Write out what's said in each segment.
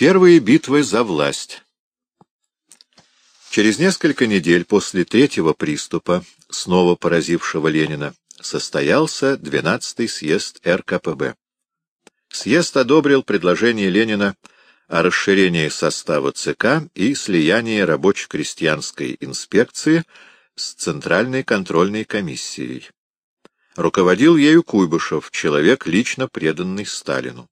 Первые битвы за власть. Через несколько недель после третьего приступа, снова поразившего Ленина, состоялся 12-й съезд РКПБ. Съезд одобрил предложение Ленина о расширении состава ЦК и слиянии рабоче-крестьянской инспекции с Центральной контрольной комиссией. Руководил ею Куйбышев, человек, лично преданный Сталину.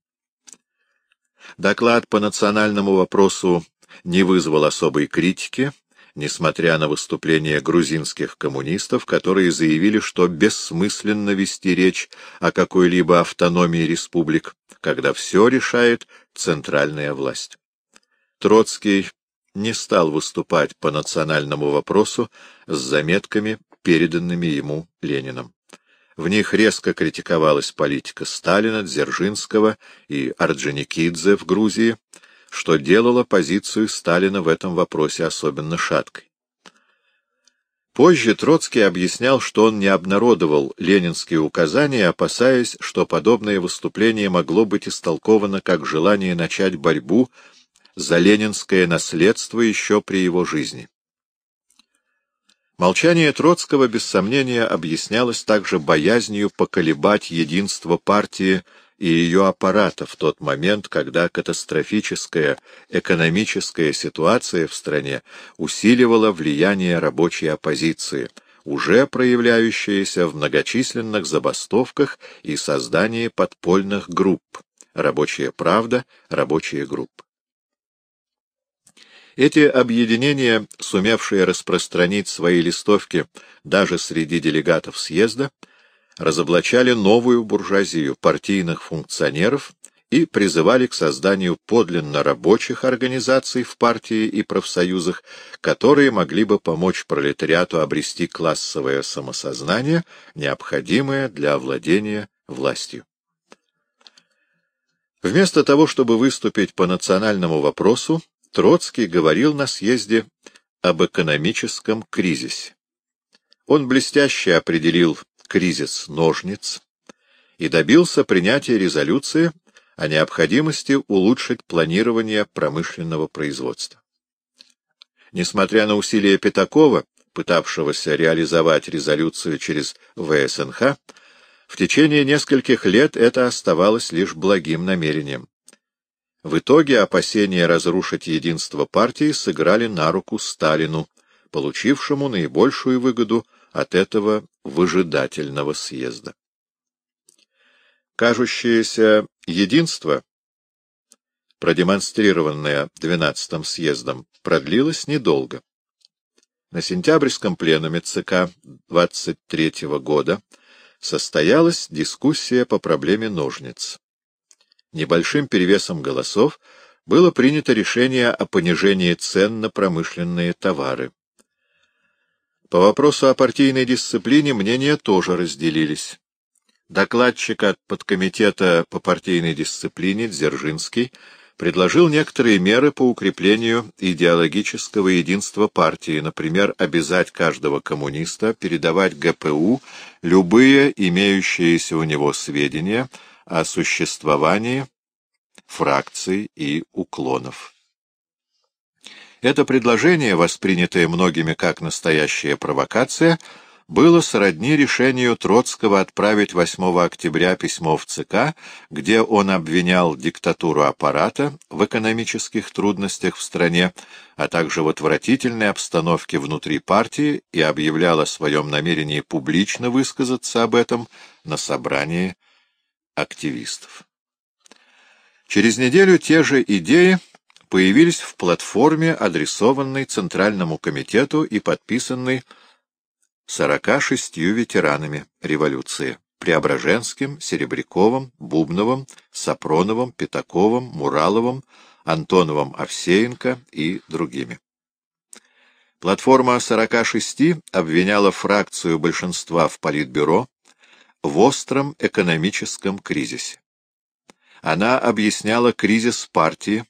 Доклад по национальному вопросу не вызвал особой критики, несмотря на выступления грузинских коммунистов, которые заявили, что бессмысленно вести речь о какой-либо автономии республик, когда все решает центральная власть. Троцкий не стал выступать по национальному вопросу с заметками, переданными ему Лениным. В них резко критиковалась политика Сталина, Дзержинского и Орджоникидзе в Грузии, что делало позицию Сталина в этом вопросе особенно шаткой. Позже Троцкий объяснял, что он не обнародовал ленинские указания, опасаясь, что подобное выступление могло быть истолковано как желание начать борьбу за ленинское наследство еще при его жизни. Молчание Троцкого, без сомнения, объяснялось также боязнью поколебать единство партии и ее аппарата в тот момент, когда катастрофическая экономическая ситуация в стране усиливала влияние рабочей оппозиции, уже проявляющееся в многочисленных забастовках и создании подпольных групп «Рабочая правда», «Рабочая группа». Эти объединения, сумевшие распространить свои листовки даже среди делегатов съезда, разоблачали новую буржуазию партийных функционеров и призывали к созданию подлинно рабочих организаций в партии и профсоюзах, которые могли бы помочь пролетариату обрести классовое самосознание, необходимое для овладения властью. Вместо того, чтобы выступить по национальному вопросу, Троцкий говорил на съезде об экономическом кризисе. Он блестяще определил кризис ножниц и добился принятия резолюции о необходимости улучшить планирование промышленного производства. Несмотря на усилия Пятакова, пытавшегося реализовать резолюцию через ВСНХ, в течение нескольких лет это оставалось лишь благим намерением. В итоге опасения разрушить единство партии сыграли на руку Сталину, получившему наибольшую выгоду от этого выжидательного съезда. Кажущееся единство, продемонстрированное 12-м съездом, продлилось недолго. На сентябрьском пленуме ЦК 23 -го года состоялась дискуссия по проблеме ножниц небольшим перевесом голосов было принято решение о понижении цен на промышленные товары. По вопросу о партийной дисциплине мнения тоже разделились. Докладчик от подкомитета по партийной дисциплине Дзержинский предложил некоторые меры по укреплению идеологического единства партии, например, обязать каждого коммуниста передавать ГПУ любые имеющиеся у него сведения о существовании фракций и уклонов. Это предложение, воспринятое многими как настоящая провокация, было сродни решению Троцкого отправить 8 октября письмо в ЦК, где он обвинял диктатуру аппарата в экономических трудностях в стране, а также в отвратительной обстановке внутри партии и объявлял о своем намерении публично высказаться об этом на собрании активистов. Через неделю те же идеи появились в платформе, адресованной Центральному комитету и подписанной 46 ветеранами революции — Преображенским, Серебряковым, Бубновым, Сапроновым, Пятаковым, Мураловым, Антоновым Овсеенко и другими. Платформа 46 обвиняла фракцию большинства в Политбюро в остром экономическом кризисе. Она объясняла кризис партии,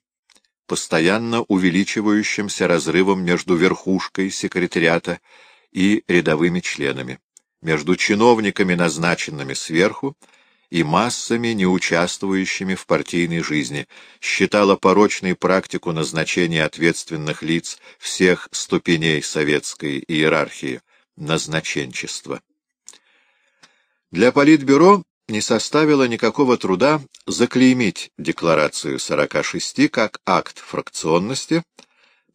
постоянно увеличивающимся разрывом между верхушкой секретариата и рядовыми членами, между чиновниками, назначенными сверху, и массами, не участвующими в партийной жизни, считала порочной практику назначения ответственных лиц всех ступеней советской иерархии, назначенчества. Для Политбюро не составило никакого труда заклеймить Декларацию 46 как акт фракционности,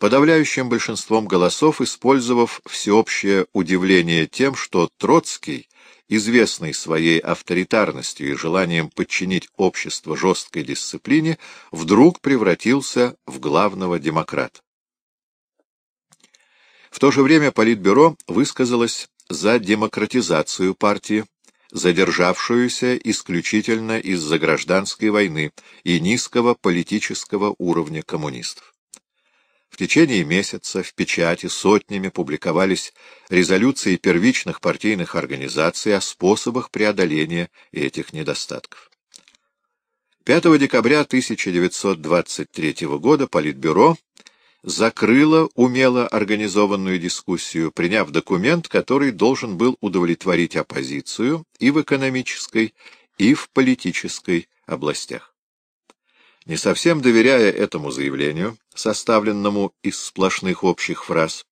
подавляющим большинством голосов использовав всеобщее удивление тем, что Троцкий, известный своей авторитарностью и желанием подчинить общество жесткой дисциплине, вдруг превратился в главного демократа. В то же время Политбюро высказалось за демократизацию партии, задержавшуюся исключительно из-за гражданской войны и низкого политического уровня коммунистов. В течение месяца в печати сотнями публиковались резолюции первичных партийных организаций о способах преодоления этих недостатков. 5 декабря 1923 года Политбюро закрыла умело организованную дискуссию, приняв документ, который должен был удовлетворить оппозицию и в экономической, и в политической областях. Не совсем доверяя этому заявлению, составленному из сплошных общих фраз,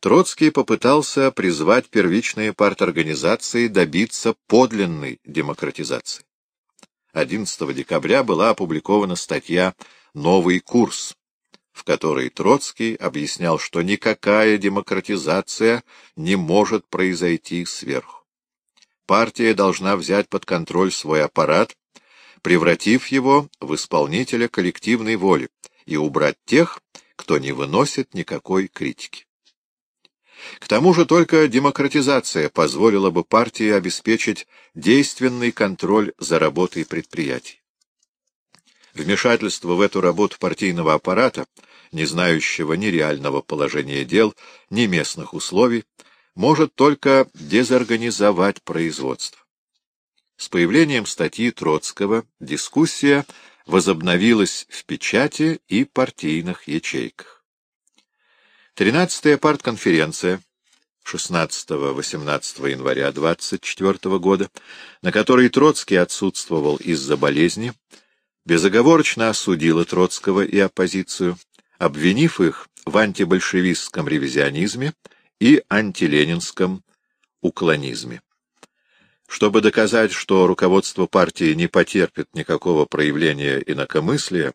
Троцкий попытался призвать первичные парторганизации добиться подлинной демократизации. 11 декабря была опубликована статья «Новый курс», в которой Троцкий объяснял, что никакая демократизация не может произойти сверху. Партия должна взять под контроль свой аппарат, превратив его в исполнителя коллективной воли, и убрать тех, кто не выносит никакой критики. К тому же только демократизация позволила бы партии обеспечить действенный контроль за работой предприятий. Вмешательство в эту работу партийного аппарата, не знающего ни реального положения дел, ни местных условий, может только дезорганизовать производство. С появлением статьи Троцкого дискуссия возобновилась в печати и партийных ячейках. 13-я партконференция 16-18 января 24 года, на которой Троцкий отсутствовал из-за болезни, безоговорочно осудила Троцкого и оппозицию, обвинив их в антибольшевистском ревизионизме и антиленинском уклонизме. Чтобы доказать, что руководство партии не потерпит никакого проявления инакомыслия,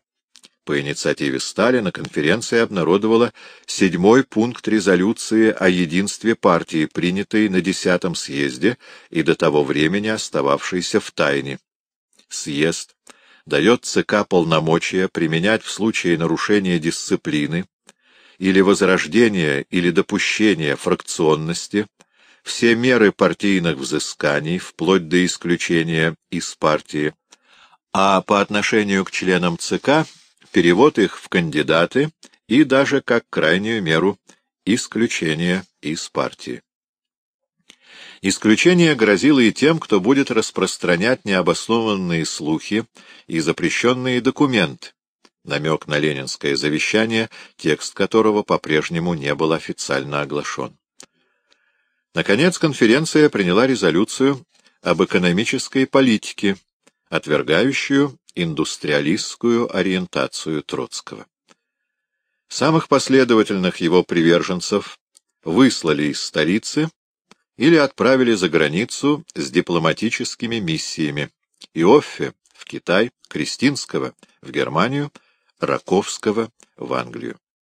по инициативе Сталина конференция обнародовала седьмой пункт резолюции о единстве партии, принятой на десятом съезде и до того времени остававшейся в тайне. Съезд дает ЦК полномочия применять в случае нарушения дисциплины или возрождения или допущения фракционности все меры партийных взысканий, вплоть до исключения из партии, а по отношению к членам ЦК перевод их в кандидаты и даже, как крайнюю меру, исключение из партии. Исключение грозило и тем, кто будет распространять необоснованные слухи и запрещенные документы, намек на ленинское завещание, текст которого по-прежнему не был официально оглашен. Наконец, конференция приняла резолюцию об экономической политике, отвергающую индустриалистскую ориентацию Троцкого. Самых последовательных его приверженцев выслали из столицы или отправили за границу с дипломатическими миссиями Иоффе в Китай, Кристинского в Германию, Раковского в Англию.